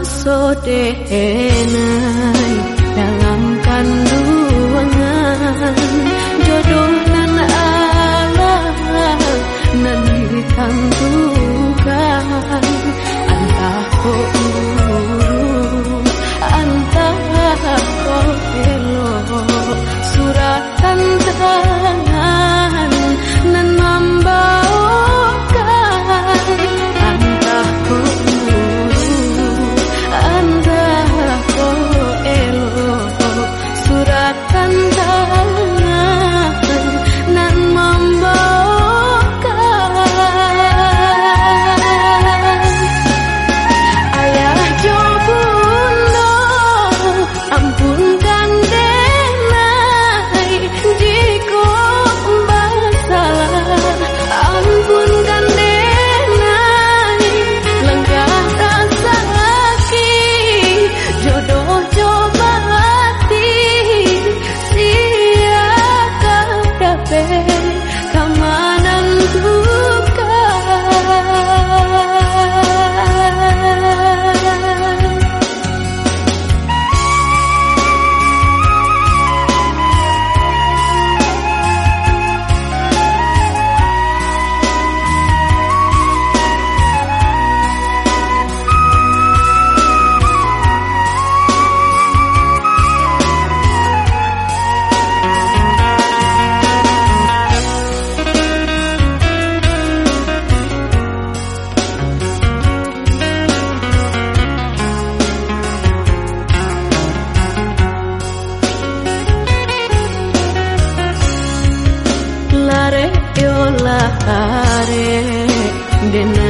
azote mare de